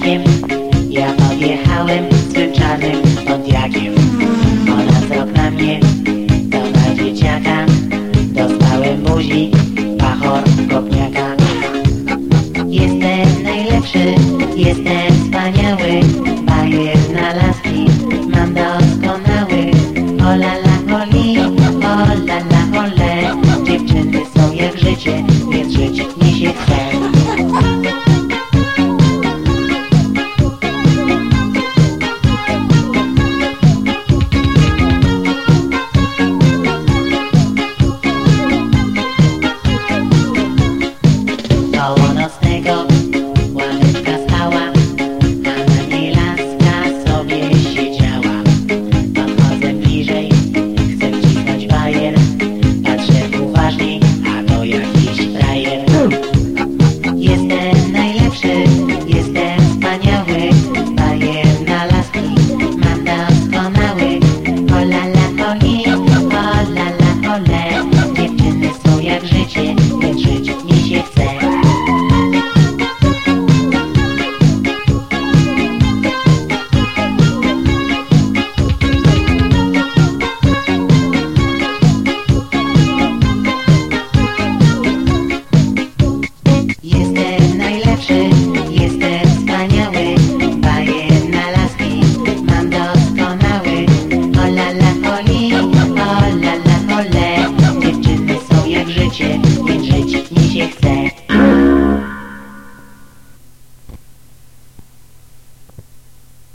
z